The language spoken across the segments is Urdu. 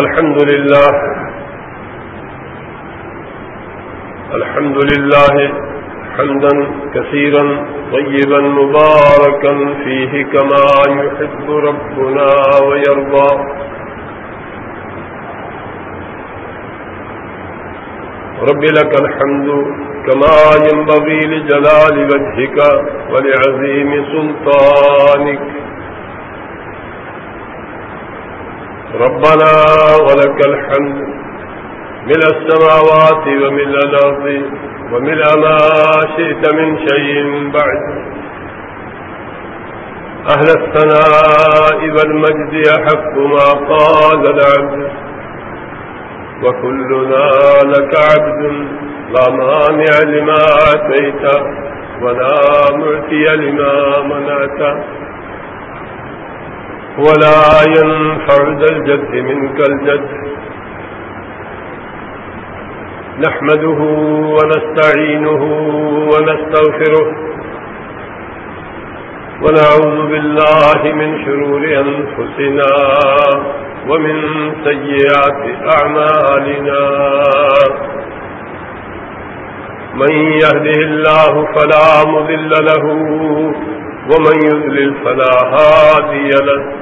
الحمد لله الحمد لله حمدا كثيرا طيبا مباركا فيه كما يحب ربنا ويرضى رب لك الحمد كما ينبغي لجلال وجهك ولعظيم سلطانك ربنا ولك الحمد ملء السماوات وملء الأرض وملء ما شئت من شيء بعد. أهل الثناء والمجد يحق ما قال العبد. وكلنا لك عبد، لا مانع لما أتيت ولا معتي لما منعت. ولا ينفع ذا الجد منك الجد. نحمده ونستعينه ونستغفره. ونعوذ بالله من شرور أنفسنا ومن سيئات أعمالنا. من يهده الله فلا مذل له، ومن يذلل فلا هادي له.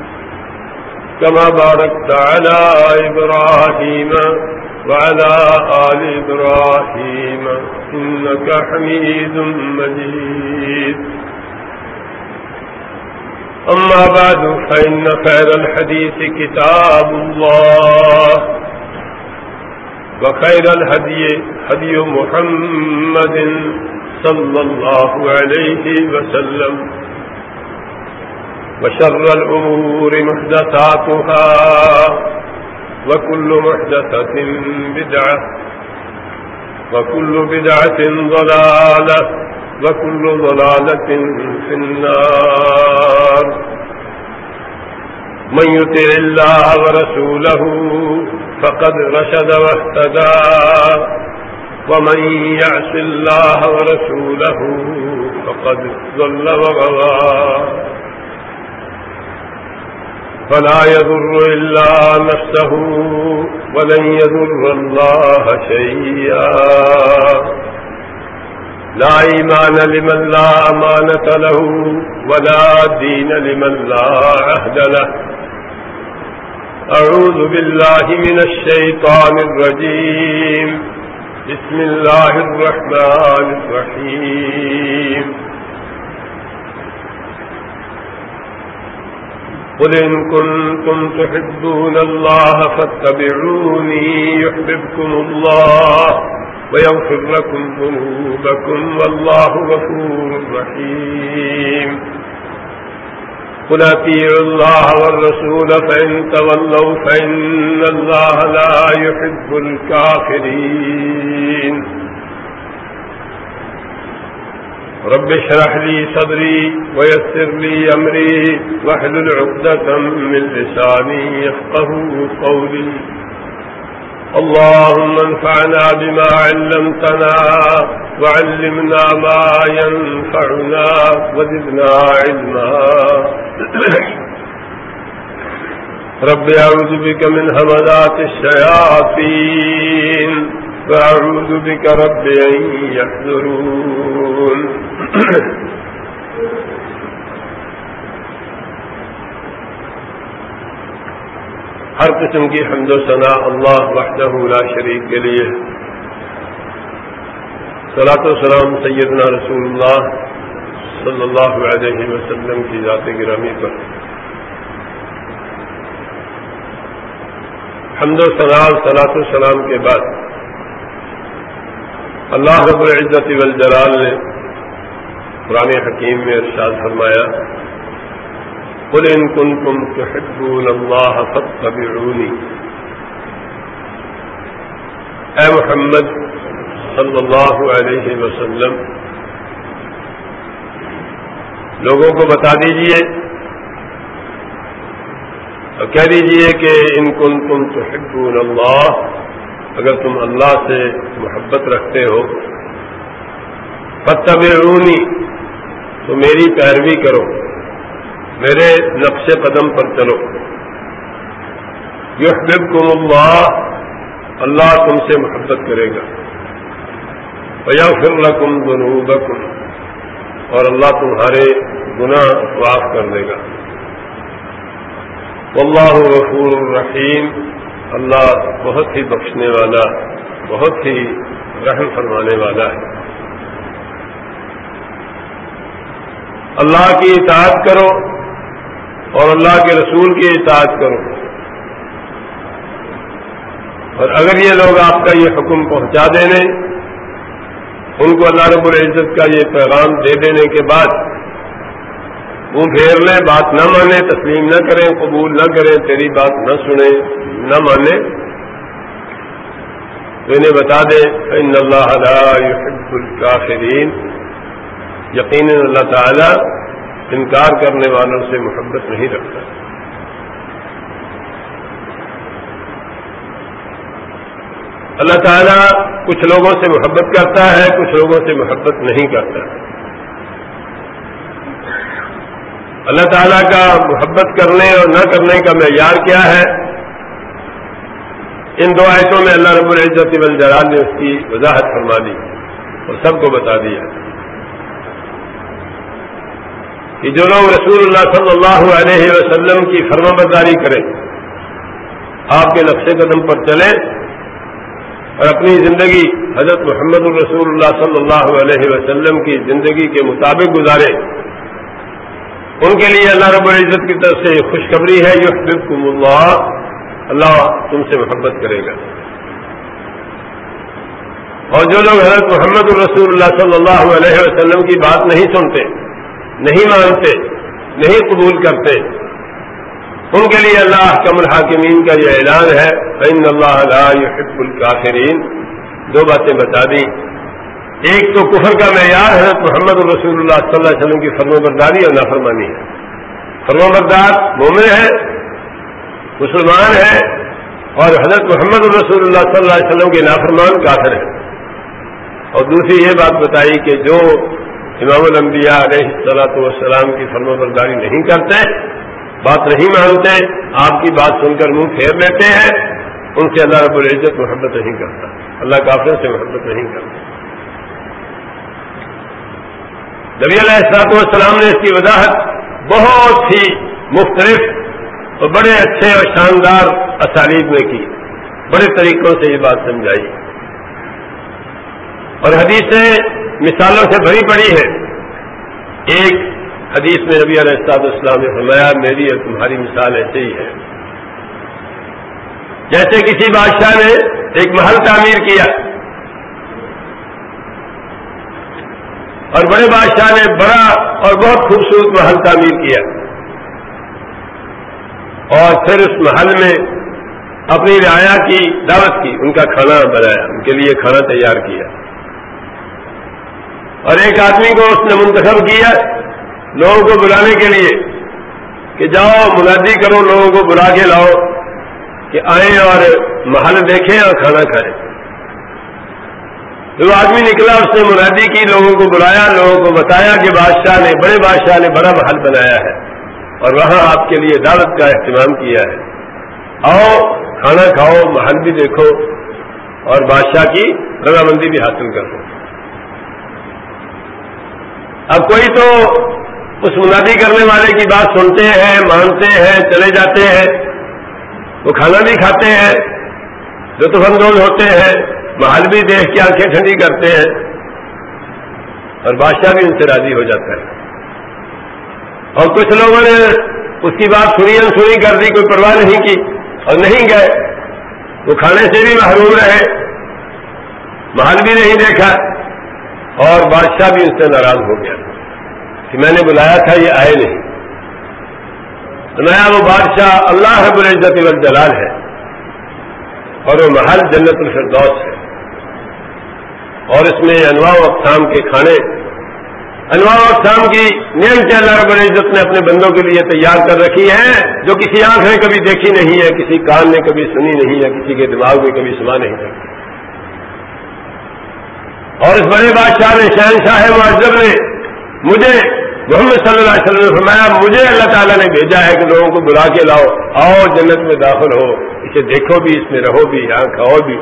كما باركت على إبراهيم وعلى آل إبراهيم إنك حميد مجيد. أما بعد، فإن خير الحديث كتاب الله وخير الهدي، هدي محمد صلى الله عليه وسلم. وشر الأمور محدثاتها وكل محدثة بدعة وكل بدعة ضلالة وكل ضلالة في النار من يطع الله ورسوله فقد رشد واهتدى ومن يعص الله ورسوله فقد ضل وغضى فلا يضر إلا نفسه ولن يضر الله شيئا. لا إيمان لمن لا أمانة له ولا دين لمن لا عهد له. أعوذ بالله من الشيطان الرجيم. بسم الله الرحمن الرحيم. قل إن كنتم تحبون الله فاتبعوني يحببكم الله ويغفر لكم ذنوبكم والله غفور رحيم. قل أتيعوا الله والرسول فإن تولوا فإن الله لا يحب الكافرين. رب اشرح لي صدري ويسر لي أمري واحلل عقدة من لساني يفقه قولي. اللهم انفعنا بما علمتنا وعلمنا ما ينفعنا وزدنا علما. رب أعوذ بك من همدات الشياطين. وأعوذ بك رب أن يحذرون ہر قسم کی حمد و ثناء اللہ وحدہ لا شریک کے لیے۔ صلاۃ وسلام سیدنا رسول اللہ صلی اللہ علیہ وسلم کی ذات گرامی پر۔ حمد و ثناء صلاۃ السلام کے بعد اللہ رب العزت والجلال نے قرآن حکیم میں ارشاد فرمایا، قل ان كنتم تحبون الله فاتبعوني اے محمد صلی اللہ علیہ وسلم، لوگوں کو بتا دیجیے اور کہہ دیجیے کہ ان کن تم تو اللہ اگر تم اللہ سے محبت رکھتے ہو فتبعونی تو میری پیروی کرو، میرے نقش قدم پر چلو۔ یحببکم اللہ اللہ تم سے محبت کرے گا۔ فیغفر لکم ذنوبکم اور اللہ تمہارے گناہ معاف کر دے گا۔ واللہ غفور الرحیم اللہ بہت ہی بخشنے والا، بہت ہی رحم فرمانے والا ہے۔ اللہ کی اطاعت کرو اور اللہ کے رسول کی اطاعت کرو۔ اور اگر یہ لوگ آپ کا یہ حکم پہنچا دینے، ان کو اللہ رب العزت کا یہ پیغام دے دینے کے بعد وہ پھیر لیں بات نہ مانے، تسلیم نہ کریں، قبول نہ کریں، تیری بات نہ سنیں، نہ مانے۔ تو انہیں بتا دیں، ان اللہ يحب الكافرین۔ یقیناً اللہ تعالی انکار کرنے والوں سے محبت نہیں رکھتا۔ اللہ تعالیٰ کچھ لوگوں سے محبت کرتا ہے، کچھ لوگوں سے محبت نہیں کرتا۔ ہے اللہ تعالیٰ کا محبت کرنے اور نہ کرنے کا معیار کیا ہے؟ ان دو آیتوں میں اللہ رب العزت والجلال نے اس کی وضاحت فرما دی اور سب کو بتا دیا کہ جو لوگ رسول اللہ صلی اللہ علیہ وسلم کی فرما برداری کریں، آپ کے نقش قدم پر چلیں اور اپنی زندگی حضرت محمد الرسول اللہ صلی اللہ علیہ وسلم کی زندگی کے مطابق گزارے ان کے لیے اللہ رب العزت کی طرف سے خوشخبری ہے یہ اللہ۔ اللہ تم سے محبت کرے گا۔ اور جو لوگ حضرت محمد الرسول اللہ صلی اللہ علیہ وسلم کی بات نہیں سنتے، نہیں مانتے، نہیں قبول کرتے، ان کے لیے اللہ کم الحاکمین کا یہ اعلان ہے فین اللہ يحب الکافرین دو باتیں بتا دیں۔ ایک تو کفر کا معیار حضرت محمد الرسول اللہ صلی اللہ علیہ وسلم کی فرم برداری اور نافرمانی ہے۔ فرم بردار مومن ہے، مسلمان ہے اور حضرت محمد الرسول اللہ صلی اللہ علیہ وسلم کے نافرمان کافر ہے اور دوسری یہ بات بتائی کہ جو امام الانبیاء علیہ السلاۃ والسلام کی فرم برداری نہیں کرتے، بات نہیں مانتے، آپ کی بات سن کر منہ پھیر لیتے ہیں، ان سے اللہ رب العزت محبت نہیں کرتا۔ اللہ کافر سے محبت نہیں کرتا۔ نبی علیہ السلاط والسلام نے اس کی وضاحت بہت ہی مختلف اور بڑے اچھے اور شاندار اسالیب میں کی۔ بڑے طریقوں سے یہ بات سمجھائی۔ اور حدیثیں مثالوں سے بھری پڑی ہے ایک حدیث میں نبی علیہ السلام اسلام نے فرمایا، میری اور تمہاری مثال ایسے ہی ہے۔ جیسے کسی بادشاہ نے ایک محل تعمیر کیا۔ اور بڑے بادشاہ نے بڑا اور بہت خوبصورت محل تعمیر کیا۔ اور پھر اس محل میں اپنی رعایا کی، دعوت کی، ان کا کھانا بنایا، ان کے لیے کھانا تیار کیا۔ اور ایک آدمی کو اس نے منتخب کیا لوگوں کو بلانے کے لیے کہ جاؤ، منادی کرو لوگوں کو بلا کے لاؤ کہ آئیں اور محل دیکھیں اور کھانا کھائیں۔ جو آدمی نکلا، اس نے منادی کی، لوگوں کو بلایا، لوگوں کو بتایا کہ بادشاہ نے، بڑے بادشاہ نے بڑا محل بنایا ہے اور وہاں آپ کے لیے دعوت کا اہتمام کیا ہے۔ آؤ، کھانا کھاؤ، محل بھی دیکھو اور بادشاہ کی رضامندی بھی حاصل کرو اب کوئی تو اس منادی کرنے والے کی بات سنتے ہیں، مانتے ہیں، چلے جاتے ہیں، وہ کھانا بھی کھاتے ہیں، لطف اندوز ہوتے ہیں محل بھی دیکھ کے آنکھیں ٹھنڈی کرتے ہیں اور بادشاہ بھی ان سے راضی ہو جاتا ہے۔ اور کچھ لوگوں نے اس کی بات سنی انسنی کر دی، کوئی پرواہ نہیں کی اور نہیں گئے۔ وہ کھانے سے بھی محروم رہے۔ محل بھی نہیں دیکھا اور بادشاہ بھی ان سے ناراض ہو گیا کہ میں نے بلایا تھا، یہ آئے نہیں۔ نیا وہ بادشاہ اللہ رب العزت والجلال ہے اور وہ محل جنت الفردوس ہے۔ اور اس میں انواع و اقسام کے کھانے۔ انواع و اقسام کی نیم اللہ رب العزت نے اپنے بندوں کے لیے تیار کر رکھی ہے، جو کسی آنکھ نے کبھی دیکھی نہیں ہے، کسی کان نے کبھی سنی نہیں ہے، کسی کے دماغ میں کبھی سنا نہیں ہے۔ اور اس بڑے بادشاہ نے، شہنشاہ معذب نے مجھے محمد صلی اللہ علیہ وسلم نے فرمایا، مجھے اللہ تعالیٰ نے بھیجا ہے کہ لوگوں کو بلا کے لاؤ، آؤ جنت میں داخل ہو، اسے دیکھو بھی، اس میں رہو بھی، یہاں کھاؤ بھی۔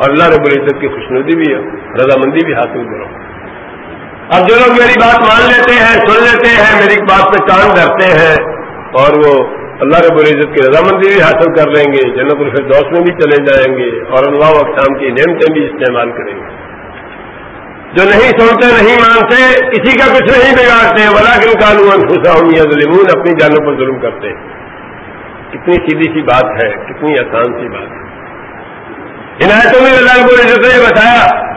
اور اللہ رب العزت کی خوشنودی بھی ہے، رضامندی بھی حاصل کرو۔ اب جو لوگ میری بات مان لیتے ہیں، سن لیتے ہیں، میری بات پہ کان دھرتے ہیں، اور وہ اللہ رب العزت کی رضامندی بھی حاصل کر لیں گے، جنت الفردوس میں بھی چلے جائیں گے، اور انواع اقسام کی نعمتیں بھی استعمال کریں گے۔ جو نہیں سنتے، نہیں مانتے، کسی کا کچھ نہیں بگاڑتے ولا کن قانون خوشا ہوں یا ظلمون اپنی جانوں پر ظلم کرتے کتنی سیدھی سی بات ہے، کتنی آسان سی بات ہے۔ عنایتوں میں اللہ رب العزت نے بتایا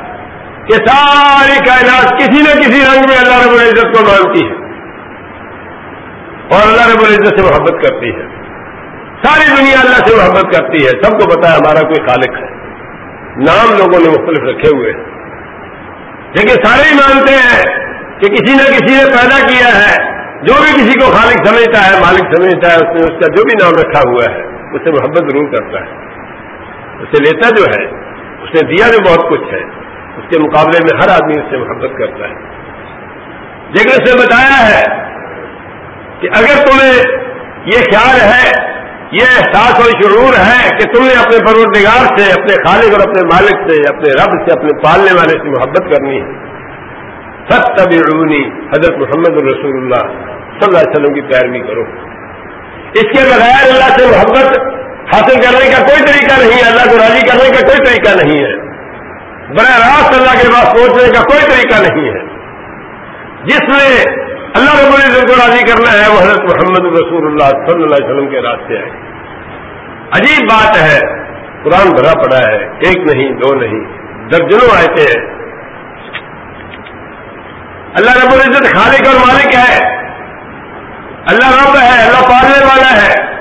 کہ ساری کائنات کسی نہ کسی رنگ میں اللہ رب العزت کو مانتی ہے اور اللہ رب العزت سے محبت کرتی ہے۔ ساری دنیا اللہ سے محبت کرتی ہے۔ سب کو پتا ہے ہمارا کوئی خالق ہے۔ نام لوگوں نے مختلف رکھے ہوئے ہیں۔ لیکن سارے ہی مانتے ہیں کہ کسی نہ کسی نے پیدا کیا ہے۔ جو بھی کسی کو خالق سمجھتا ہے، مالک سمجھتا ہے، اس نے اس کا جو بھی نام رکھا ہوا ہے اس سے محبت ضرور کرتا ہے۔ اسے لیتا جو ہے، اس نے دیا جو بہت کچھ ہے، اس کے مقابلے میں ہر آدمی اس سے محبت کرتا ہے۔ لیکن اس نے بتایا ہے کہ اگر تمہیں یہ خیال ہے، یہ احساس و شرور ہے کہ تم نے اپنے پروردگار سے، اپنے خالق اور اپنے مالک سے، اپنے رب سے، اپنے پالنے والے سے محبت کرنی ہے۔ سب تب حضرت محمد الرسول اللہ صلی اللہ علیہ وسلم کی پیروی کرو۔ اس کے بغیر اللہ سے محبت حاصل کرنے کا کوئی طریقہ نہیں ہے، اللہ کو راضی کرنے کا کوئی طریقہ نہیں ہے۔ براہ راست اللہ کے پاس پہنچنے کا کوئی طریقہ نہیں ہے۔ جس میں اللہ رب العزت کو راضی کرنا ہے، وہ حضرت محمد رسول اللہ صلی اللہ علیہ وسلم کے راستے ہے عجیب بات ہے، قرآن بھرا پڑا ہے، ایک نہیں، دو نہیں، درجنوں آئے ہیں۔ اللہ رب العزت خالق اور مالک ہے۔ اللہ رب ہے، اللہ پالنے والا ہے۔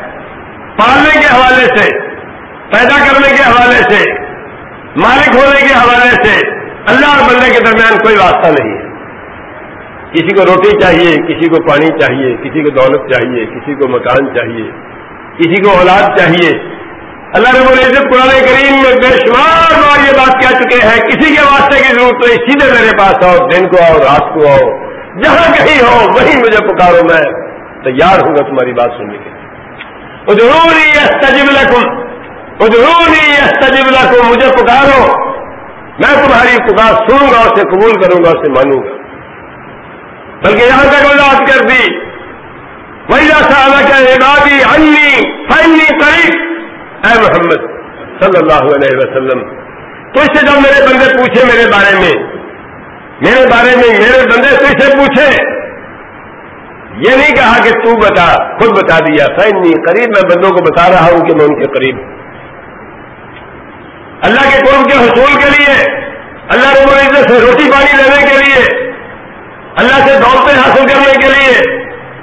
پالنے کے حوالے سے، پیدا کرنے کے حوالے سے، مالک ہونے کے حوالے سے، اللہ اور بندے کے درمیان کوئی واسطہ نہیں ہے۔ کسی کو روٹی چاہیے، کسی کو پانی چاہیے، کسی کو دولت چاہیے، کسی کو مکان چاہیے، کسی کو اولاد چاہیے۔ اللہ رب العزت قرآن کریم میں بے شمار بار یہ بات کہہ چکے ہیں، کسی کے واسطے کی ضرورت تو سیدھے میرے پاس آؤ، دن کو آؤ، رات کو آؤ، جہاں کہیں ہو، وہیں مجھے پکارو، میں تیار ہوں گا تمہاری بات سننے کے وہ ضروری تجب وہ ضروری تجب لکھوں مجھے پکارو. میں تمہاری پکار سنوں گا، اسے قبول کروں گا، اسے مانوں گا. بلکہ یہاں تک وضاحت کر دی. وہی صاحب کا عبادی انی فنی قریب اے محمد، صلی اللہ علیہ وسلم، تو اس سے جب میرے بندے پوچھے میرے بارے میں، میرے بارے میں میرے بندے تو اسے پوچھے یہ نہیں کہا کہ تو بتا، خود بتا دیا۔ فنی قریب، میں بندوں کو بتا رہا ہوں کہ میں ان کے قریب اللہ کے قرب کے حصول کے لیے، اللہ رب العزت سے روٹی پانی لینے کے لیے، اللہ سے دولتیں حاصل کرنے کے لیے،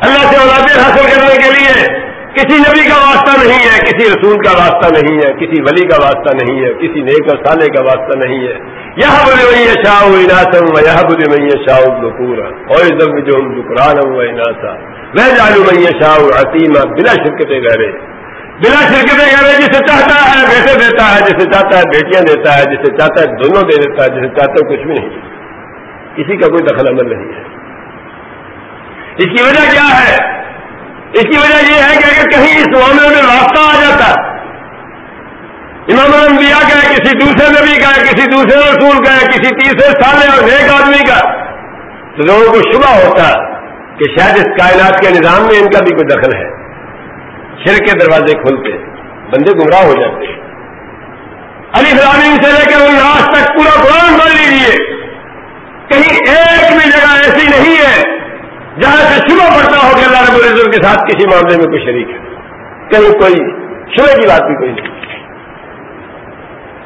اللہ سے اولادیں حاصل کرنے کے لیے کسی نبی کا واسطہ نہیں ہے، کسی رسول کا واسطہ نہیں ہے، کسی ولی کا واسطہ نہیں ہے، کسی نیک اور سالے کا واسطہ نہیں ہے۔ یہ بولے میں شاہ اناسم و یہ بولے میں شاہ بکور اور جب جو ہم دکران ہوں وہ اناسا۔ میں جانوں میں شاہ عتیمہ بنا شرکتیں گہرے بنا شرکتیں گہرے جسے چاہتا ہے بیٹے دیتا ہے، جسے چاہتا ہے بیٹیاں دیتا ہے، جسے چاہتا ہے دونوں دے دیتا ہے، جسے چاہتا ہے کچھ بھی نہیں۔ کسی کا کوئی دخل عمل نہیں ہے۔ اس کی وجہ کیا ہے؟ اس کی وجہ یہ ہے کہ اگر کہیں اس معاملے میں راستہ آ جاتا امام الانبیاء کا ہے، کسی دوسرے نبی کا ہے، کسی دوسرے رسول کا ہے، کسی تیسرے سالے اور نیک آدمی کا، تو لوگوں کو شبہ ہوتا کہ شاید اس کائنات کے نظام میں ان کا بھی کوئی دخل ہے۔ شر کے دروازے کھلتے، بندے گمراہ ہو جاتے۔ ہیں علی فلانی سے لے کر آج تک پورا قرآن پڑھ لیجیے کہیں ایک بھی جگہ ایسی نہیں ہے جہاں سے شبہ پڑتا ہو کہ اللہ رب العزت کے ساتھ کسی معاملے میں کوئی شریک ہے۔ کہیں کوئی شبہ کی بات بھی کوئی نہیں۔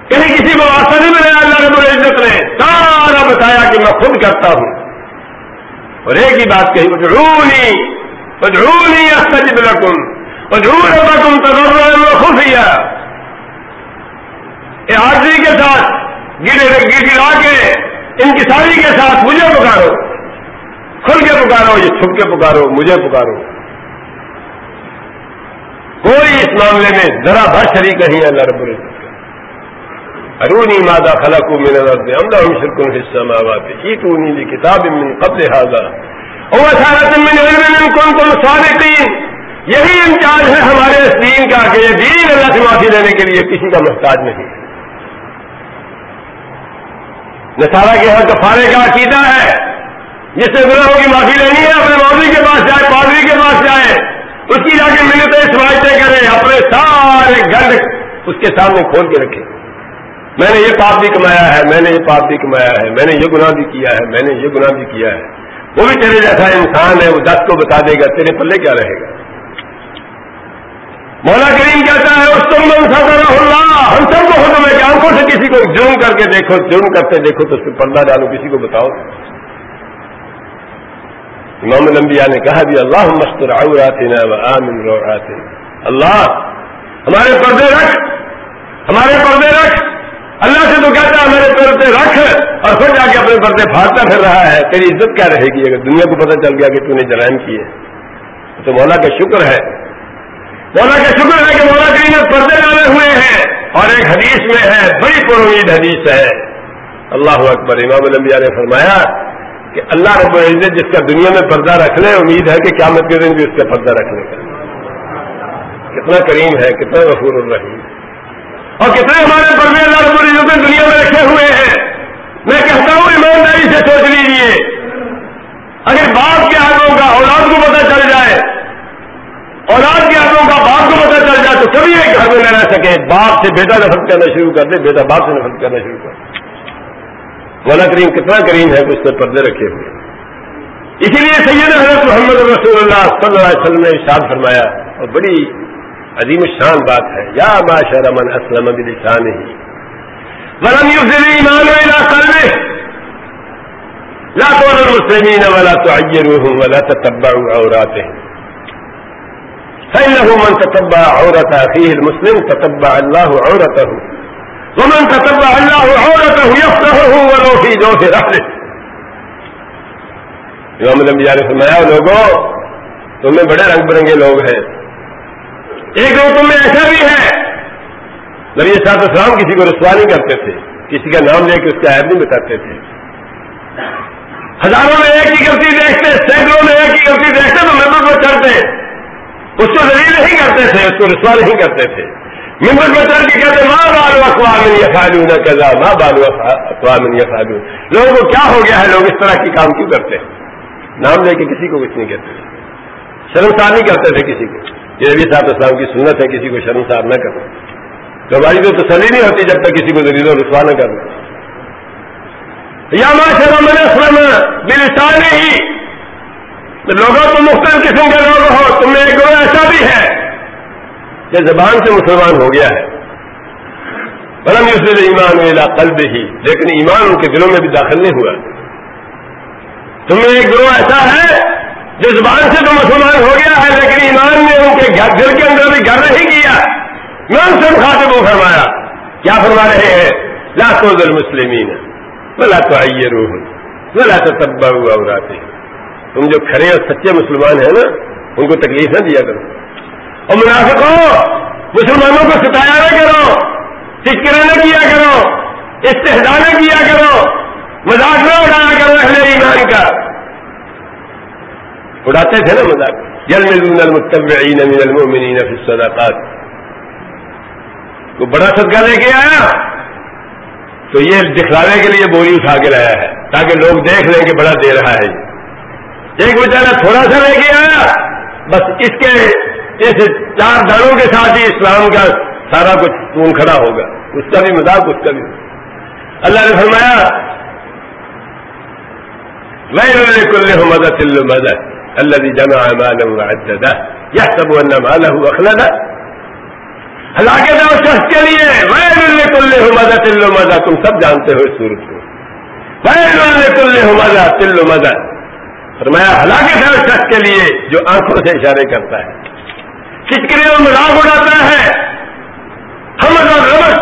کہیں کسی کو واسطہ نہیں ملے اللہ رب العزت نے سارا بتایا کہ میں خود کرتا ہوں۔ اور ایک ہی بات کہی ادرونی ادرونی استجب لکم ادرون ربکم تضرعا خفیہ۔ آرزی کے ساتھ گرے گر گرا کے، انکساری کے ساتھ مجھے پکارو۔ کھل کے پکارو، یہ چھپ کے پکارو، مجھے پکارو۔ کوئی اس معاملے میں ذرا بھر شریک نہیں اللہ رب العزت ارونی مادہ خلق من الارض ام لهم شرك في السماوات۔ ائتوني بكتاب من قبل هذا۔ او اثارت من علم ان كنتم صادقين یہی امتیاز ہے ہمارے اس دین کا کہ یہ دین اللہ سے معافی لینے کے لیے کسی کا محتاج نہیں۔ نسارا کے یہاں کفارے کا عقیدہ ہے۔ جس سے گناہوں کی معافی لینی ہے، اپنے مولوی کے پاس جائے، پادری کے پاس جائے، اس کی جا کے منتیں سماجتے کرے، اپنے سارے گنڈ اس کے سامنے کھول کے رکھے۔ میں نے یہ پاپ بھی کمایا ہے، میں نے یہ پاپ بھی کمایا ہے، میں نے یہ گناہ بھی کیا ہے، میں نے یہ گناہ بھی کیا ہے۔ وہ بھی تیرے جیسا انسان ہے، وہ دس کو بتا دے گا، تیرے پلے کیا رہے گا؟ مولا کریم کہتا ہے، اس تم اللہ، ہم سب کو حکم ہے کہ آنکھوں سے کسی کو جرم کر کے دیکھو، جرم کرتے دیکھو تو اس پہ پردہ ڈالو، کسی کو بتاؤ۔ امام الانبیاء نے کہا بھی اللہ مستر اللہ، ہمارے پردے رکھ، ہمارے پردے رکھ۔ اللہ سے تو کہتا ہے میرے پردے رکھ اور پھر جا کے اپنے پردے پھاڑتا پھر رہا ہے۔ تیری عزت کیا رہے گی؟ اگر دنیا کو پتہ چل گیا کہ تو نے جرائم کیے۔ تو مولا کا شکر ہے۔ مولا کا شکر ہے کہ مولا کی پردے ڈالے ہوئے ہیں۔ اور ایک حدیث میں ہے، بڑی پرمید حدیث ہے۔ اللہ اکبر۔ امام الانبیاء نے فرمایا کہ اللہ رب العزت جس کا دنیا میں پردہ رکھ لے، امید ہے کہ کیا کے دن بھی اس کا پردہ رکھنے کا کتنا کریم ہے، کتنا غفور الرحیم۔ اور کتنے ہمارے پردے اللہ رب العزت دنیا میں رکھے ہوئے ہیں۔ میں کہتا ہوں، ایمانداری سے سوچ لیجیے اگر باپ کے ہاتھوں کا اولاد کو پتہ چل جائے، اولاد کے ہاتھوں کا باپ کو پتہ چل جائے، تو کبھی ایک گھر میں نہ رہ سکے باپ سے بیٹا نفرت کرنا شروع کر دے، بیٹا باپ سے نفرت کرنا شروع کر دے۔ مولا کریم کتنا کریم ہے کہ اس نے پردے رکھے ہوئے۔ اسی لیے سید حضرت محمد رسول اللہ صلی اللہ علیہ وسلم نے ارشاد فرمایا، اور بڑی عظیم شان بات ہے، یا معاشر من اسلم بلسانه۔ ولم يفزل ایمان الى قلبه۔ لا تولوا المسلمين ولا تعيروهم ولا تتبعوا عوراتهم۔ فإنه من تتبع عورة أخيه المسلم، تتبع الله عورته۔ ومن تتبع الله عورته يفتحه ولو في جوف رحله. امام الانبیاء نے فرمایا لوگوں تمہیں بڑے رنگ برنگے لوگ ہیں۔ ایک تم میں ایسا بھی ہے۔ نبی صاحب اسلام کسی کو رسوا نہیں کرتے تھے، کسی کا نام لے کے اس کا عیب نہیں بتاتے تھے۔ ہزاروں میں ایک ہی غلطی دیکھتے، سینکڑوں میں ایک ہی غلطی دیکھتے، تو ممبر پر چڑھتے۔ اس کو ذریعے نہیں کرتے تھے، اس کو رسوا نہیں کرتے تھے۔ ممبر پر کے کہتے ماں بالو اقوام فالو نہ کہا ماں بالو اقوام فالو لوگوں کو کیا ہو گیا ہے؟ لوگ اس طرح کی کام کیوں کرتے ہیں؟ نام لے کے کسی کو کچھ نہیں کہتے۔ شرمسار نہیں کرتے تھے کسی کو۔ یہ بھی صاحب اسلام کی سنت ہے، کسی کو شرمسار نہ کرنا تو ہماری تو تسلی نہیں ہوتی جب تک کسی کو ذریعہ و رسوا نہ کرنا یا ماں شرم اسلم بلسان ہی لوگوں تو مختلف قسم کے لوگ ہو، تم میں ایک گروہ ایسا بھی ہے۔ کہ زبان سے مسلمان ہو گیا ہے۔ برم یوسف ایمان میلا قلب ہی لیکن ایمان ان کے دلوں میں بھی داخل نہیں ہوا۔ تمہیں ایک گروہ ایسا ہے جو زبان سے تو مسلمان ہو گیا ہے، لیکن ایمان نے ان کے گھر دل کے اندر بھی گھر نہیں کیا میں ان سے خاطب کو فرمایا، کیا فرما رہے ہیں؟ لاکھوں المسلمین بلا تو آئیے روح بلا تو تبا ہوا اڑاتے تم جو کھڑے اور سچے مسلمان ہیں نا، ان کو تکلیف نہ دیا کرو۔ اور منافقوں، مسلمانوں کو ستایا نہ کرو ٹکرا نہ کیا کرو استحدہ نہ کیا کرو، مذاق نہ اڑایا کرو اہل ایمان کا۔ اڑاتے تھے نا مذاق۔ جل من المتبعین من المؤمنین فی الصداقات کو بڑا صدقہ لے کے آیا، تو یہ دکھلانے کے لیے بوری اٹھا کے لایا ہے، تاکہ لوگ دیکھ لیں کہ بڑا دے رہا ہے۔ ایک بیچارہ تھوڑا سا لے کے آیا، بس اس کے اس چار دانوں کے ساتھ ہی اسلام کا سارا کچھ خون کھڑا ہوگا۔ اس کا بھی مذاق، اس کا بھی۔ اللہ نے فرمایا میں کل مدد مدد الذي جمع ماله وعدده يحسب ان ماله اخلده ہلاکت ہے اس شخص کے لیے میں کل مزہ تلو مزہ تم سب جانتے ہو اس صورت کو۔ میں کل مزہ تلو مزہ فرمایا ہلاکت ہے اس شخص کے لیے جو آنکھوں سے اشارے کرتا ہے چٹکریوں میں مذاق اڑاتا ہے۔ ہم اور رمس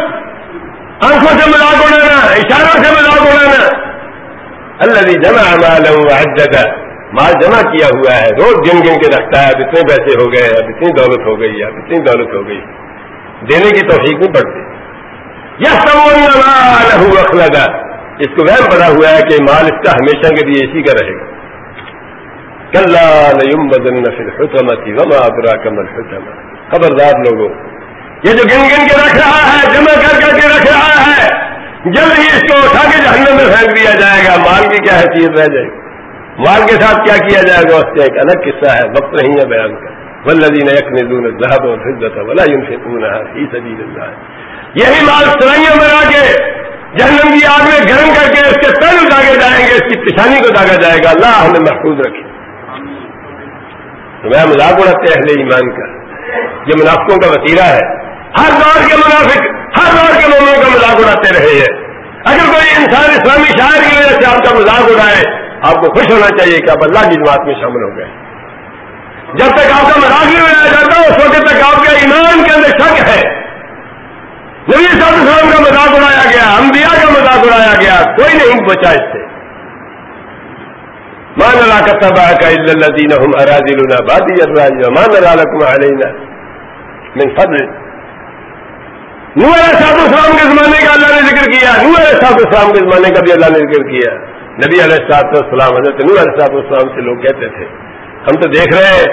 آنکھوں سے مذاق اڑانا، اشاروں سے مذاق اڑانا۔ اللہ جمع مالہ وعدده مال جمع کیا ہوا ہے۔ روز گن گن کے رکھتا ہے، اب اتنے پیسے ہو گئے، اب اتنی دولت ہو گئی، اب اتنی دولت ہو گئی۔ دینے کی توفیق نہیں پڑتی۔ یہ سب لگا اس کو وہم پڑا ہوا ہے کہ مال اس کا ہمیشہ کے لیے اسی کا رہے گا۔ کلام بدن حکمتی وما خبردار لوگوں یہ جو گن گن کے رکھ رہا ہے، جمع کر کر کے رکھ رہا ہے، جلد ہی اس کو اٹھا کے جہنم میں پھینک دیا جائے گا۔ مال کی کیا حیثیت رہ جائے گی؟ مال کے ساتھ کیا کیا جائے گا؟ اس کا ایک الگ قصہ ہے، وقت نہیں ہے بیان کا۔ ولدین یکن ذہب اور حضرت ولا فی سبیل اللہ یہی مال سرائیوں میں لا کے جہنم کی آگ میں گرم کر کے اس کے پہلو داغے جائیں گے، اس کی پچھانی کو داغا جائے گا۔ اللہ ہمیں محفوظ رکھے۔ تو میں مذاق اڑاتے اہل ایمان کا۔ یہ منافقوں کا وسیلہ ہے۔ ہر دور کے منافق، ہر دور کے لوگوں کا مذاق اڑاتے رہے ہیں۔ اگر کوئی انسان اسلامی شاعر کی وجہ سے آپ کا مذاق اڑائے، آپ کو خوش ہونا چاہیے کہ آپ اللہ کی بات میں شامل ہو گئے۔ جب تک آپ کا مذاق نہیں بنایا جاتا، اس وقت تک آپ کے ایمان کے اندر شک ہے۔ نبی صاحب السلام کا مذاق اڑایا گیا، انبیاء کا مذاق اڑایا گیا، کوئی نہیں بچا اس سے۔ مان اللہ کا تباہ کا بادی مان اللہ کم علینا من فضل. نور صاحب السلام کے زمانے کا اللہ نے ذکر کیا نور صاحب السلام کے زمانے کا بھی اللہ نے ذکر کیا۔ نبی علیہ السلاط السلام حضرت نور علیہ السلاط السلام سے لوگ کہتے تھے، ہم تو دیکھ رہے ہیں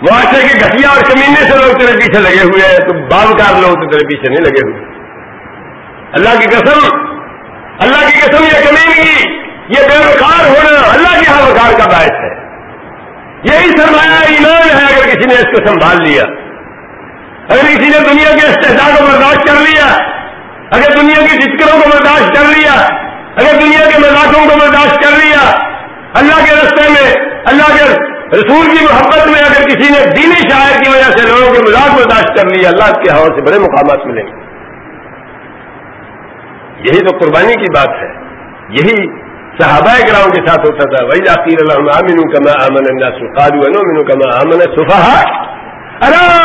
معاشرے کے گٹیا اور کمینے سے لوگ تیرے پیچھے لگے ہوئے ہیں، تو بابکار لوگ تو تیرے پیچھے نہیں لگے ہوئے۔ اللہ کی قسم، اللہ کی قسم یہ کمینگی یہ بے وقار ہونا اللہ کے ہاں وقار کا باعث ہے۔ یہی سرمایہ ایمان ہے اگر کسی نے اس کو سنبھال لیا۔ اگر کسی نے دنیا کے استحصال کو برداشت کر لیا۔ اگر دنیا کی ٹچکروں کو برداشت کر لیا۔ اگر دنیا کے مذاقوں کو برداشت کر لیا۔ اللہ کے رستے میں، اللہ کے رسول کی محبت میں اگر کسی نے دینی شاعر کی وجہ سے لوگوں کے مزاق برداشت کر لیا، اللہ کے ہوا سے بڑے مقامات ملیں گے۔ یہی تو قربانی کی بات ہے۔ یہی صحابہ گراؤں کے ساتھ ہوتا تھا وہی عقیر اللہ امین کما امن اللہ سفاد امین کما امن صفا اللہ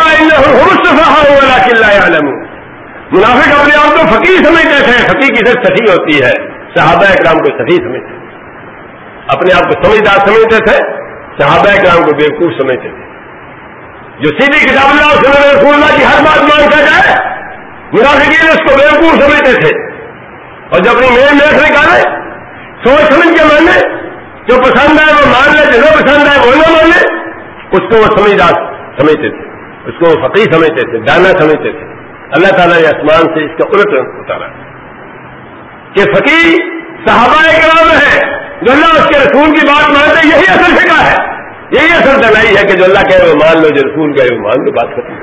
منافق اپنے آپ کو فقیر سمجھتے تھے، فقیر کی سچی ہوتی ہے، صحابہ اکرام کو صحیح سمجھتے تھے۔ اپنے آپ کو سمجھدار سمجھتے تھے، صحابہ اکرام کو بیوقوف سمجھتے تھے۔ جو سیدھی کتاب اللہ سمجھ رسول اللہ کی ہر بات مانتا جائے، منافقین اس کو بیوقوف سمجھتے تھے۔ اور جب اپنی مین میٹ نکالے سوچ سمجھ کے ماننے، جو پسند آئے وہ مان لے، جو پسند آئے وہ نہ مانے، اس کو وہ سمجھدار سمجھتے تھے، اس کو وہ فقیر سمجھتے تھے، دانا سمجھتے تھے۔ اللہ تعالیٰ نے آسمان سے اس کا الٹ اتارا۔ کہ فقیر صحابہ کرام ہے جو اللہ اس کے رسول کی بات مانتے، یہی اصل فکا ہے۔ یہی اصل دلائی ہے کہ جو اللہ کہے وہ مان لو، جو رسول کہے وہ مان لو، بات ختم۔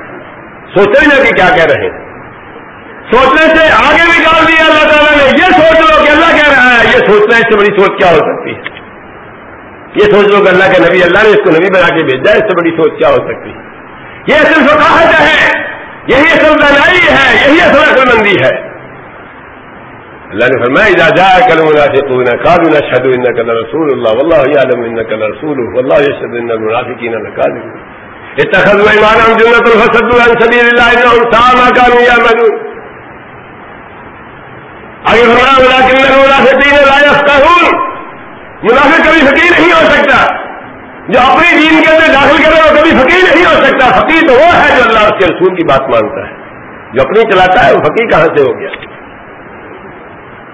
سوچتے ہی کہ کیا کہہ رہے ہیں۔ سوچنے سے آگے بھی کہا دیا اللہ تعالیٰ نے یہ سوچ لو کہ اللہ کہہ رہا ہے، یہ سوچنا اس سے بڑی سوچ کیا ہو سکتی ہے؟ یہ سوچ لو کہ اللہ کے نبی، اللہ نے اس کو نبی بنا کے بھیجا، اس سے بڑی سوچ کیا ہو سکتی ہے؟ یہ اصل فقاحت ہے، یہی اصل دلائی ہے، یہی اصل عقل مندی ہے۔ اللہ نے فرمایا، اذا جاءك المنافقون قالوا نشهد انك لرسول الله، والله يعلم انك لرسوله، والله يشهد ان المنافقين لكاذبون. اتخذوا ايمانهم جنة فصدوا عن سبيل الله انهم ساء ما كانوا يعملون۔ آگے فرمایا ولكن المنافقين لا يفقهون منافق کبھی فقیر نہیں ہو سکتا۔ جو اپنی دین کے اندر داخل کرے وہ کبھی فقیر نہیں ہو سکتا۔ فقیر تو وہ ہے جو اللہ اس کے رسول کی بات مانتا ہے۔ جو اپنی چلاتا ہے وہ فقیر کہاں سے ہو گیا؟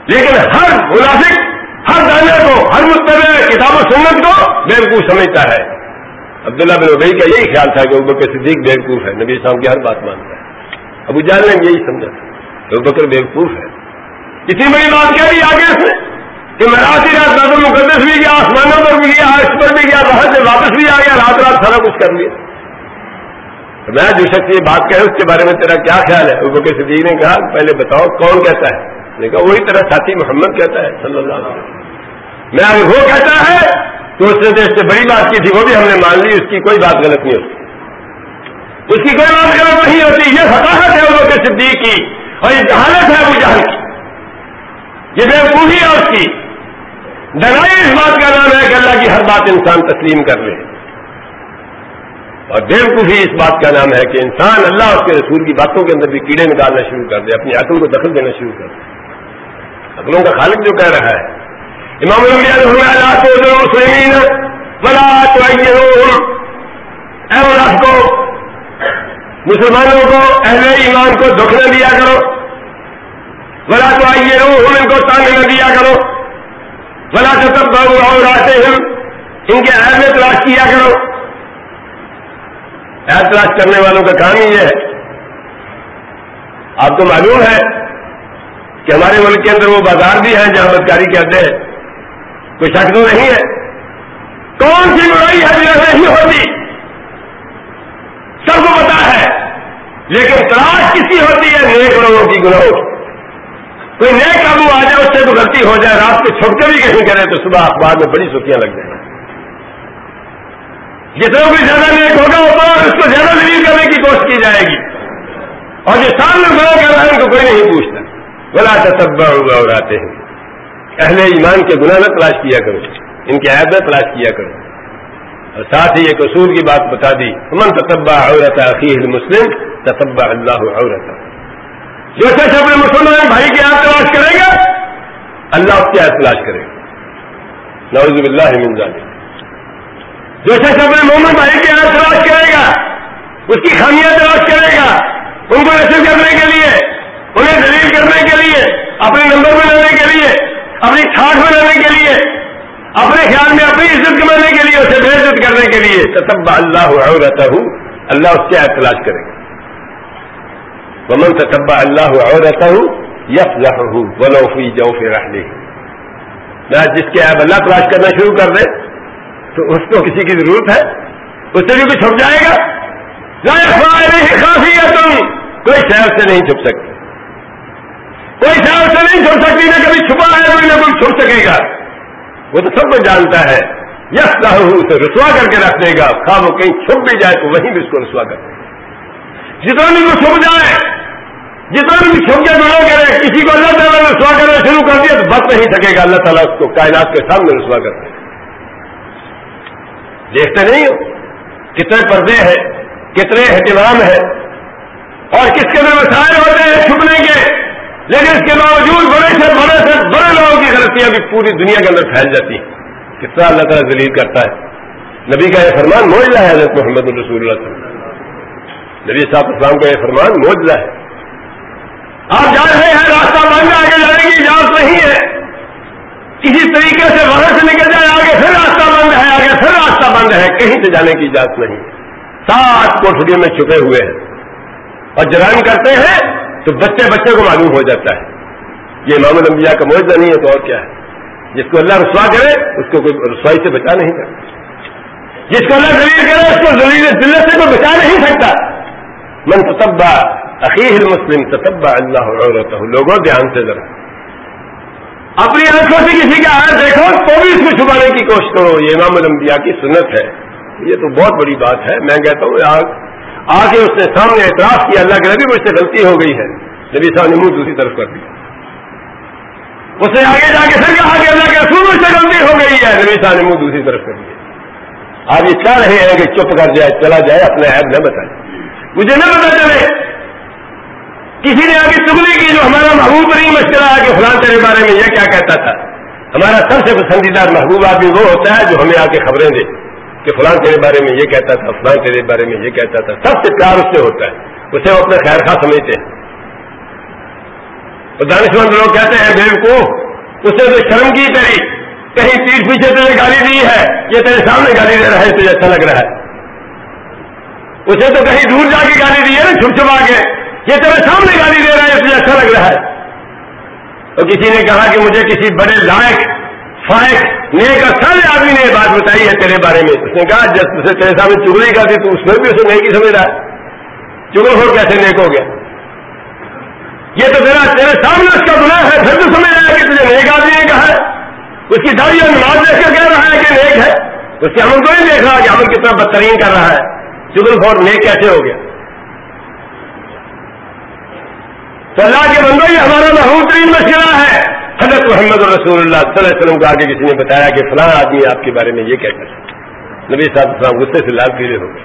لیکن ہر منافق، ہر دانے کو، ہر مستقبل کتاب و سنت کو بیوقوف سمجھتا ہے۔ عبداللہ بن ابئی کا یہی خیال تھا کہ ابو بکر صدیق بیوقوف ہے، نبی صاحب کی ہر بات مانتا ہے۔ ابو جان نے یہی سمجھا کہ ابو بکر بیوقوف ہے۔ اتنی بڑی بات کیا رہی آگے اس نے کہ میں رات ہی رات نظر مقدس بھی گیا، آسمانوں پر بھی گیا اس پر بھی گیا وہاں سے واپس بھی آ گیا، رات رات سارا کچھ کر لیا۔ میں جو شخص یہ بات کہے اس کے بارے میں تیرا کیا خیال ہے؟ ابو بکر صدیق نے کہا، پہلے بتاؤ، کون کہتا ہے؟ نے کہا، وہی طرح ساتھی محمد کہتا ہے، صلی اللہ علیہ وسلم۔ میں اگر وہ کہتا ہے تو اس نے تو اس سے بڑی بات کی تھی، وہ بھی ہم نے مان لی، اس کی کوئی بات غلط نہیں ہوتی۔ اس کی کوئی بات غلط نہیں ہوتی، یہ حقاقت ہے وہ کے صدیق کی اور یہ جہالت ہے ابو جہل کی۔ یہ بے ہے اس کی۔ ڈرائی اس بات کا نام ہے کہ اللہ کی ہر بات انسان تسلیم کر لے۔ اور بےوقوفی اس بات کا نام ہے کہ انسان اللہ اس کے رسول کی باتوں کے اندر بھی کیڑے نکالنا شروع کر دے، اپنی عقل کو دخل دینا شروع کر دے۔ عقلوں کا خالق جو کہہ رہا ہے۔ امام المسلمین بلا مسلمانوں کو، اہل ایمان کو دکھ نہ دیا کرو۔ بلا تو آئیے رو ان کو تانگ نہ دیا کرو۔ بلا تو تب بابو اور آتے ہیں ان کے اہل میں تلاش کیا کرو۔ اہل تلاش کرنے والوں کا کام ہی یہ ہے۔ آپ کو معلوم ہے کہ ہمارے ملک کے اندر وہ بازار بھی ہیں جہاں بدکاری کرتے ہیں۔ کوئی شک تو نہیں ہے۔ کون سی لڑائی ہے جو نہیں ہوتی؟ سب کو پتا ہے۔ لیکن تلاش کسی ہوتی ہے؟ نیک لوگوں کی گناہوں کوئی نئے قابو آ جائے، اس سے تو غلطی ہو جائے، رات کو چھوٹ کے بھی کہیں کرے تو صبح اخبار میں بڑی سوکیاں لگ جائیں جتنا بھی زیادہ نیک ہوگا ہوگا اس کو زیادہ دلیل کرنے کی کوشش کی جائے گی۔ اور جو سامنے گناہ کر رہا ہے، ان کو کوئی نہیں پوچھتا۔ بلا تصبا ہوگا اور آتے ہیں اہل ایمان کے گناہ نہ تلاش کیا کرو۔ ان کی عائد نہ تلاش کیا کرو۔ اور ساتھ ہی ایک اصول کی بات بتا دی۔ من تتبع عورت عقیل مسلم تتبع اللہ عورت جو شخص اپنے مسلمان بھائی کی آپ تلاش کرے گا اللہ اس کی آیت تلاش کرے گا۔ نوز باللہ من ذالک جو اپنے مومن بھائی کی آیت تلاش کرے گا، اس کی خامیاں تلاش کرے گا، ان کو رسل کرنے کے لیے، انہیں دلیل کرنے کے لیے، اپنے نمبر میں لانے کے لیے، اپنی چھاٹ میں لانے کے لیے، اپنے خیال میں اپنی عزت کمانے کے لیے، اسے بے عزت کرنے کے لیے۔ تب اللہ رہتا ہوں اللہ اس کی کے تلاش کرے گا۔ ومن تتبع اللہ رہتا ہوں یف ہوں بلوفی جو پھر رہ میں جس کے آپ اللہ تلاش کرنا شروع کر دے تو اس کو کسی کی ضرورت ہے؟ اس سے بھی کچھ چھپ جائے گا؟ کافی ہے تم کوئی شہر سے نہیں چھپ سکتی۔ کوئی شہر سے نہیں چھپ سکتی، نہ کبھی چھپا ہے کوئی نہ کوئی چھپ سکے گا۔ وہ تو سب کو جانتا ہے۔ یس نہ اسے رسوا کر کے رکھ دے گا۔ خواہ وہ کہیں چھپ بھی جائے تو وہیں بھی اس کو رسوا کر دے گا۔ جتنا بھی وہ چھپ جائے جتنا بھی چھپ کے بڑا کرے کسی کو اللہ تعالیٰ نے رسوا کرنا شروع کر دیا تو بس نہیں سکے گا۔ اللہ تعالیٰ اس کو کائنات کے سامنے رسوا کر دیکھتے نہیں ہو کتنے پردے ہیں، کتنے اہتمام ہیں۔ اور کس کے اندر مسائل ہوتے ہیں چھپنے کے؟ لیکن اس کے باوجود بڑے سے بڑے سے بڑے لوگوں کی غلطیاں بھی پوری دنیا کے اندر پھیل جاتی ہیں۔ کس طرح اللہ تعالیٰ ذلیل کرتا ہے۔ نبی کا یہ فرمان موجلہ ہے حضرت محمد الرسول اللہ صلی اللہ علیہ وسلم۔ نبی صاحب اسلام کا یہ فرمان موجلہ ہے۔ آپ جا رہے ہیں راستہ بند آگے جانے کی اجازت نہیں ہے۔ کسی طریقے سے وہاں سے نکل جائے، آگے پھر راستہ بند ہے، آگے پھر راستہ بند ہے۔ کہیں سے جانے کی اجازت نہیں۔ سات کوٹڑیوں میں چھپے ہوئے ہیں۔ اور جرائم کرتے ہیں تو بچے بچے کو معلوم ہو جاتا ہے۔ یہ امام الانبیاء کا معاوضہ نہیں ہے تو اور کیا ہے؟ جس کو اللہ رسوا کرے، اس کو کوئی رسوائی سے بچا نہیں سکتا۔ جس کو اللہ ذلیل کرے، اس کو ذلیل سے کوئی بچا نہیں سکتا۔ من تتبع عقیل مسلم تتبع اللہ عورت لوگوں دھیان سے ذرا۔ اپنی آنکھوں سے کسی کا ہاتھ دیکھو، تو بھی اس کو چھپانے کی کوشش کرو۔ یہ امام الانبیاء کی سنت ہے۔ یہ تو بہت بڑی بات ہے۔ میں کہتا ہوں آ کے اس نے سامنے اعتراف کیا، اللہ کے نبی مجھ سے غلطی ہو گئی ہے۔ نبی صاحب نے منہ دوسری طرف کر دیا۔ اس نے آگے جا کے پھر کہا کہ اللہ کے رسول مجھ سے غلطی ہو گئی ہے۔ نبی صاحب نے منہ دوسری طرف کر دیا۔ آج یہ چاہ رہے ہیں کہ چپ کر جائے، چلا جائے اپنے عیب نہ بتائے۔ مجھے نہ پتا چلے۔ کسی نے آگے چگلی کی جو ہمارا محبوب نہیں مشکل ہے کہ فلان تیرے بارے میں یہ کیا کہتا تھا؟ ہمارا سب سے پسندیدہ محبوب آدمی وہ ہوتا ہے جو ہمیں آ کے خبریں دے کہ فلاں تیرے بارے میں یہ کہتا تھا، فلاں تیرے بارے میں یہ کہتا تھا۔ سب سے پیار اس سے ہوتا ہے۔ اسے وہ اپنے خیر خواہ سمجھتے ہیں۔ تو دانش مند لوگ کہتے ہیں بے کو، اسے تو شرم کی تیری کہیں پیٹ پیچھے تجھے گالی دی ہے، یہ تیرے سامنے گالی دے رہا ہے، تجھے اچھا لگ رہا ہے۔ اسے تو کہیں دور جا کے گالی دی ہے نا چھپ چھپا کے۔ یہ تیرے سامنے گالی دے رہا ہے تجھے اچھا لگ رہا ہے۔ تو کسی نے کہا کہ مجھے کسی بڑے لائق، فائق، نیک اصل آدمی نے یہ بات بتائی ہے تیرے بارے میں۔ اس نے کہا جب اسے تیرے سامنے چگلی کا تھی تو اس میں بھی اسے نیکی سمجھ رہا ہے۔ چگل خور کیسے نیک ہو گیا؟ یہ تو میرا تیرے سامنے اس کا گناہ ہے، پھر تو سمجھ رہا ہے کہ تجھے نیک آدمی نے کہا ہے۔ اس کی داڑھی اور نماز دیکھ کر کہہ رہا ہے کہ نیک ہے۔ اس کے عمل کو نہیں دیکھ رہا کہ عمل کتنا بدترین کر رہا ہے۔ چگل خور نیک کیسے ہو گیا؟ تو اللہ کے بندوں، یہ ہمارا محبوب ترین مشورہ ہے۔ حضرت محمد رسول اللہ صلی اللہ علیہ وسلم کو آگے کسی نے بتایا کہ فلاں آدمی آپ کے بارے میں یہ کہہ کر نبی صاحب السلام غصے سے لال پیلے ہو گئے۔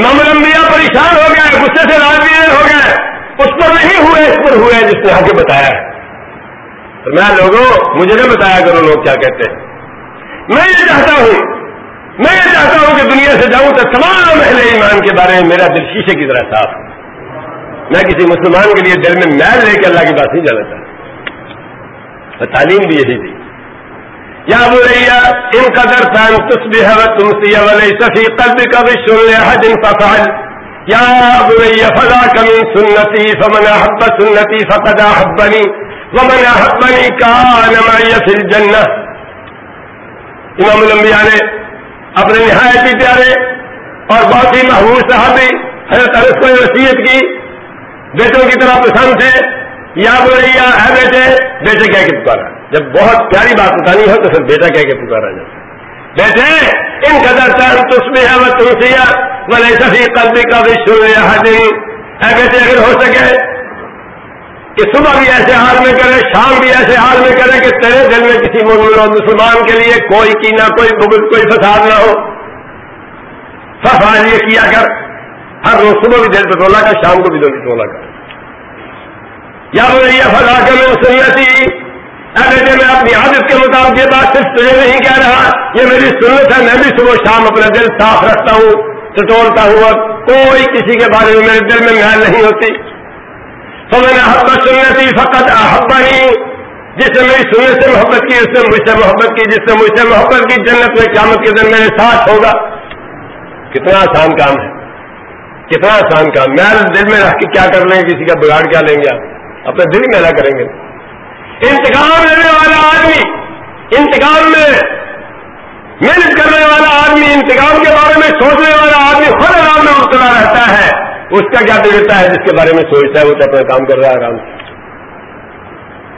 امام الانبیاء پریشان ہو گئے، غصے سے لال پیلے ہو گئے۔ اس پر نہیں ہوئے، اس پر ہوئے، جس نے آگے بتایا ہے۔ میں لوگوں، مجھے نہ بتایا کرو لوگ کیا کہتے ہیں۔ میں یہ چاہتا ہوں، میں یہ چاہتا ہوں کہ دنیا سے جاؤں تو تمام اہل ایمان کے بارے میں میرا دل شیشے کی طرح صاف میں کسی مسلمان کے لیے دل میں میل لے کے اللہ کی بات نہیں جانا چاہتا۔ تعلیم بھی یہی تھی۔ یا بولیا ان قدر فان تصبح وتمسي وليس في قلبك غش لاحد ففعل۔ یا بولیا فلا من سنتي فمن احب سنتي فقد احبني ومن احبني كان معي في الجنه امام الانبیاء نے اپنے نہایت ہی پیارے اور بہت ہی محبوب صحابی حضرت عرض کو وصیت کی بیٹوں کی طرح پسند تھے، یا بولیا ہے بیٹے بیٹے کہہ کے پکارا۔ جب بہت پیاری بات بتانی ہو تو پھر بیٹا کہہ کے پکارا جائے بیٹے، ان قدر چار تس میں ہے، وہ تلسیا بولے سفی قدمی کا بھی سن لیا دن اے بیٹے، اگر ہو سکے کہ صبح بھی ایسے حال میں کرے، شام بھی ایسے حال میں کرے کہ تیرے دل میں کسی اور مسلمان کے لیے کوئی کی نہ کوئی بغل کوئی فساد نہ ہو۔ فساد یہ کیا کر ہر روز صبح بھی دل پٹولا کا شام کو بھی دل پٹولا کا یا بولے فضا کر میں سنتی بیٹے، میں اپنی عادت کے مطابق یہ بات صرف تجھے نہیں کہہ رہا، یہ میری سنت ہے، میں بھی صبح شام اپنا دل صاف رکھتا ہوں ٹٹولتا ہوں، اور کوئی کسی کے بارے میں میرے دل میں محل نہیں ہوتی۔ تو میں نے حبت سنتی فقط احبا ہی جس نے میری سنت سے محبت کی، اس نے مجھ سے محبت کی، جس نے مجھ سے محبت کی، جنت میں قیامت کے دن میرے ساتھ ہوگا۔ کتنا آسان کام ہے۔ کتنا آسان کام۔ میں دل میں رکھ کے کیا کر لیں گے؟ کسی کا بگاڑ کیا لیں گے آپ؟ اپنے دل میلا کریں گے۔ انتقام لینے والا آدمی انتقام میں محنت کرنے والا آدمی انتقام کے بارے میں سوچنے والا آدمی خود آرام میں مبتلا رہتا ہے۔ اس کا کیا بگڑتا ہے؟ جس کے بارے میں سوچتا ہے، وہ تو اپنا کام کر رہا ہے آرام سے۔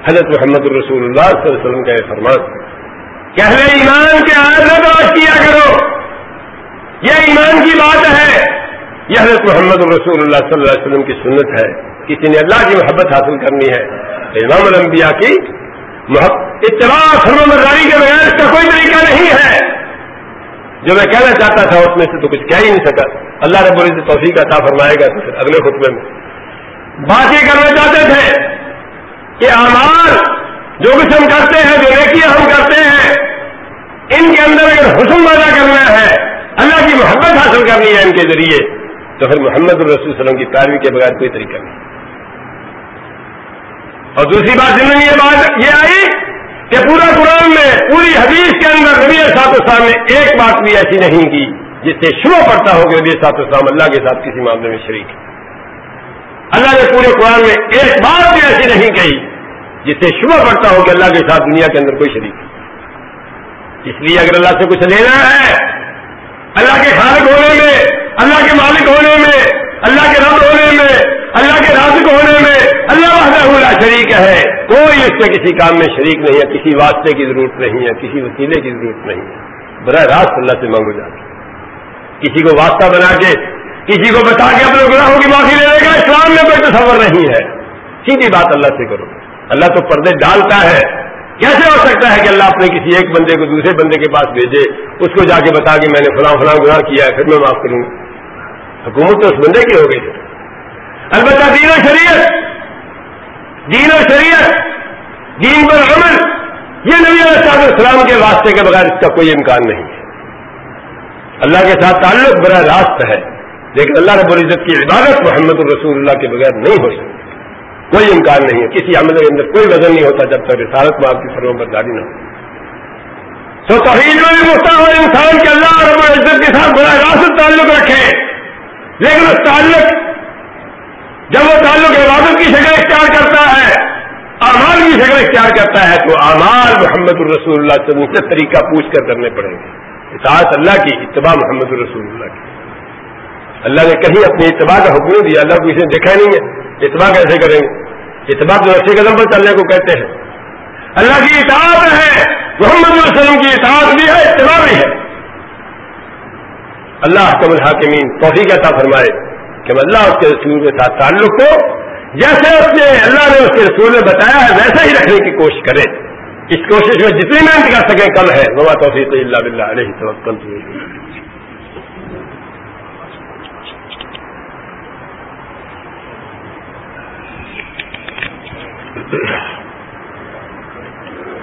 حضرت محمد الرسول اللہ صلی اللہ علیہ وسلم کا یہ فرمان۔ کہنے ایمان کے آئے باش کیا کرو۔ یہ ایمان کی بات ہے۔ یہ حضرت محمد الرسول اللہ صلی اللہ علیہ وسلم کی سنت ہے کسی نے اللہ کی محبت حاصل کرنی ہے۔ امام الانبیاء کی اتباع فرم برداری کے بغیر اس کا کوئی طریقہ نہیں ہے۔ جو میں کہنا چاہتا تھا اس میں سے تو کچھ کہہ ہی نہیں سکا۔ اللہ رب العزت توفیق عطا فرمائے گا تو پھر اگلے خطبے میں۔ بات یہ کرنا چاہتے تھے کہ آمار جو کچھ ہم کرتے ہیں، جو نیکیاں ہم کرتے ہیں، ان کے اندر اگر حسن پیدا کرنا ہے، اللہ کی محبت حاصل کرنی ہے ان کے ذریعے تو پھر محمد الرسول وسلم کی پیروی کے بغیر کوئی طریقہ نہیں۔ اور دوسری بات میں یہ بات یہ آئی کہ پورا قرآن میں، پوری حدیث کے اندر نبی سات اسلام نے ایک بات بھی ایسی نہیں کی جس سے شروع پڑتا ہو کہ نبی سات اسلام اللہ کے ساتھ کسی معاملے میں شریک اللہ نے پورے قرآن میں ایک بات بھی ایسی نہیں کہی جس سے شروع پڑتا ہو کہ اللہ کے ساتھ دنیا کے اندر کوئی شریک اس لیے اگر اللہ سے کچھ لینا ہے، اللہ کے خالق ہونے میں اللہ کے مالک ہونے میں، اللہ کے رب ہونے میں، اللہ کے رازق ہونے میں اللہ وحدہ شریک ہے۔ کوئی اس سے کسی کام میں شریک نہیں ہے، کسی واسطے کی ضرورت نہیں ہے، کسی وسیلے کی ضرورت نہیں ہے۔ براہ راست اللہ سے مانگو جاتا کسی کو واسطہ بنا کے، کسی کو بتا کے اپنے گناہوں کی معافی لے گا اسلام میں کوئی تصور نہیں ہے۔ سیدھی بات اللہ سے کرو۔ اللہ تو پردے ڈالتا ہے۔ کیسے ہو سکتا ہے کہ اللہ اپنے کسی ایک بندے کو دوسرے بندے کے پاس بھیجے، اس کو جا کے بتا کہ میں نے فلاں فلاں گناہ کیا ہے، پھر میں معاف کروں۔ حکومت تو اس بندے کی ہو گئی البتہ دین و شریعت، دین و شریعت، دین پر عمل، یہ نبی علیہ السلام کے واسطے کے بغیر اس کا کوئی امکان نہیں ہے۔ اللہ کے ساتھ تعلق بڑا راست ہے، لیکن اللہ رب العزت کی عبادت محمد الرسول اللہ کے بغیر نہیں ہو سکتی۔ کوئی امکان نہیں ہے، کسی عمل کے اندر کوئی وزن نہیں ہوتا جب تک رسالت میں آپ کی فرموں پر جاری نہ ہو۔ تو توحید میں بھی مفتا انسان کے اللہ رب العزت کے ساتھ بڑا راست تعلق رکھے۔ لیکن اس تعلق جب وہ تعلق عبادت کی شکل اختیار کرتا ہے، اعمال کی شکل اختیار کرتا ہے، تو اعمال محمد الرسول اللہ سے مختلف طریقہ پوچھ کر کرنے پڑیں گے۔ اطاعت اللہ کی، اتباع محمد الرسول اللہ کی۔ اللہ نے کہیں اپنی اتباع کا حکم دیا، اللہ کو اسے دیکھا نہیں ہے۔ اتباع کیسے کریں گے؟ اتباع تو اچھے قدم پر چلنے کو کہتے ہیں۔ اللہ کی اطاعت ہے، محمد وسلم کی اطاعت بھی ہے، اتباع بھی ہے۔ اللہ حکم الحاکمین توفیق عطا فرمائے کہ اللہ اس کے رسول کے ساتھ تعلق کو جیسے اس نے اللہ نے اس کے رسول میں بتایا ہے، ویسے ہی رکھنے کی کوشش کرے اس کوشش میں جتنی محنت کر سکیں، کم ہے۔ بابا توفیق اللہ بلّہ علیہ توکل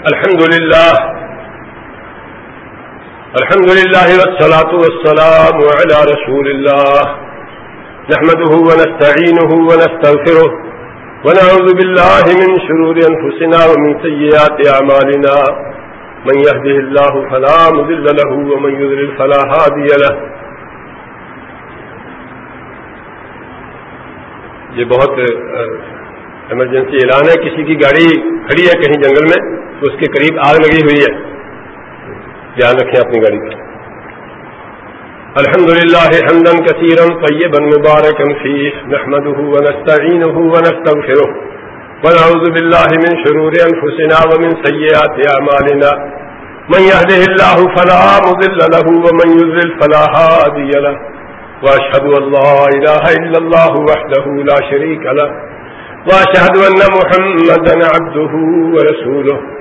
الحمد لله الحمد لله والصلاة والسلام على رسول الله نحمده ونستعينه ونستغفره ونعوذ بالله من شرور أنفسنا ومن سيئات أعمالنا من يهده الله فلا مذل له ومن يذلل فلا هادي له. یہ بہت ایمرجنسی اعلان ہے، کسی کی گاڑی کھڑی ہے کہیں جنگل میں، تو اس کے قریب آگ لگی ہوئی ہے۔ دھیان رکھیں اپنی گاڑی کا۔ الحمد للہ حمدا كثيرا طيبا مباركا فيه نحمده ونستعينه ونستغفره ونعوذ بالله من شرور أنفسنا ومن سيئات أعمالنا من يهده الله فلا مضل له ومن يذل فلا هادي له وأشهد أن لا إله إلا الله وحده لا شريك له وأشهد أن محمدا عبده ورسوله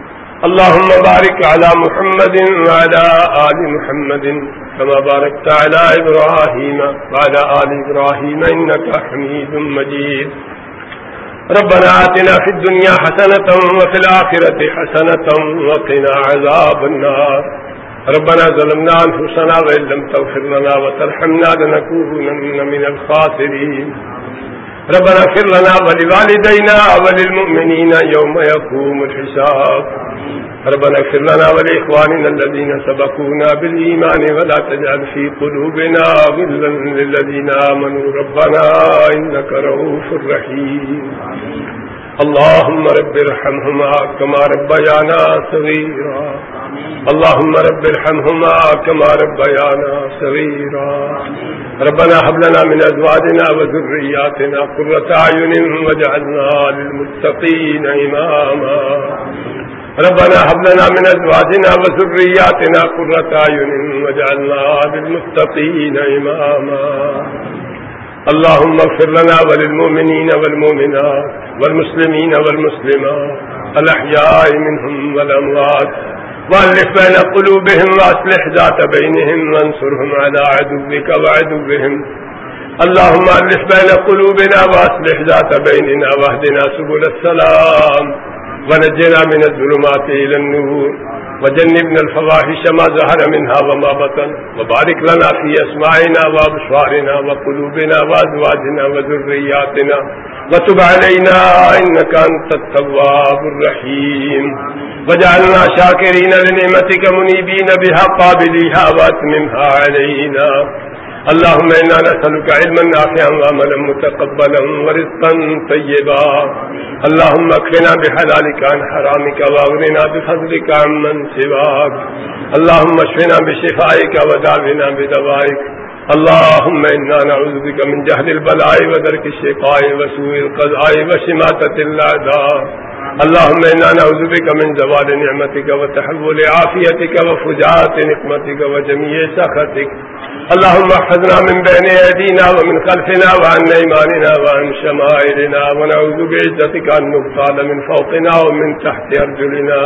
اللهم بارك على محمد وعلى آل محمد كما باركت على إبراهيم وعلى آل إبراهيم إنك حميد مجيد. ربنا آتنا في الدنيا حسنة وفي الآخرة حسنة وقنا عذاب النار. ربنا ظلمنا أنفسنا وإن لم تغفر لنا وترحمنا لنكونن من الخاسرين. ربنا اغفر لنا ولوالدينا وللمؤمنين يوم يقوم الحساب. ربنا اغفر لنا ولإخواننا الذين سبقونا بالإيمان ولا تجعل في قلوبنا غلا للذين آمنوا. ربنا إنك رؤوف رحيم. اللهم رب ارحمهما كما ربيانا صغيرا. اللهم رب ارحمهما كما ربيانا صغيرا. ربنا هب لنا من ازواجنا وذرياتنا قرة اعين واجعلنا للمتقين اماما ربنا هب لنا من ازواجنا وذرياتنا قرة اعين واجعلنا للمتقين اماما اللهم اغفر لنا وللمؤمنين والمؤمنات والمسلمين والمسلمات، الأحياء منهم والأموات، وألف بين قلوبهم وأصلح ذات بينهم وانصرهم على عدوك وعدوهم. اللهم ألف بين قلوبنا وأصلح ذات بيننا واهدنا سبل السلام. ونجنا من الظلمات إلى النور. وجنبنا الفواحش ما ظهر منها وما بطن. وبارك لنا في أسماعنا وأبصارنا وقلوبنا وأزواجنا وذرياتنا. وتب علينا إنك أنت التواب الرحيم. وجعلنا شاكرين لنعمتك منيبين بها قابليها وأتممها علينا. اللهم إنا نسألك علما نافعا وعملا متقبلا ورزقا طيبا. اللهم اكفنا بحلالك عن حرامك واغننا بفضلك عمن سواك. اللهم اشفنا بشفائك ودعونا بدوائك. اللهم إنا نعوذ بك من جهل البلاء ودرك الشقاء وسوء القضاء وشماتة الأعداء. اللهم إنا نعوذ بك من زوال نعمتك وتحول عافيتك وفجاءة نقمتك وجميع سخطك. اللهم احفظنا من بين أيدينا ومن خلفنا وعن إيماننا وعن شمائلنا ونعوذ بعزتك أن نبطال من فوقنا ومن تحت ارجلنا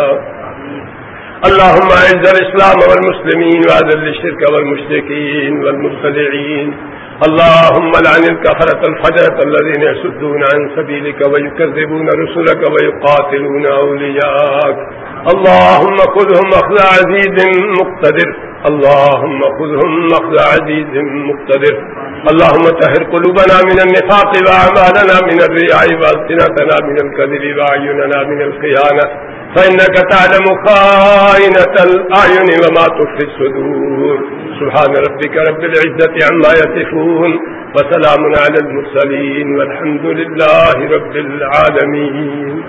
اللهم اعز الإسلام والمسلمين وأذل الشرك والمشركين والمبتدعين. اللهم لعن الكفرة الفجرة الذين يسدون عن سبيلك ويكذبون رسلك ويقاتلون أولياءك. اللهم خذهم أخذ عزيز مقتدر. اللهم خذهم أخذ عزيز مقتدر. اللهم طهر قلوبنا من النفاق وأعمالنا من الرياء وألسنتنا من الكذب وأعيننا من الخيانة. فإنك تعلم خائنة الأعين وما تخفي الصدور. سبحان ربك رب العزة عما يصفون. وسلام على المرسلين والحمد لله رب العالمين.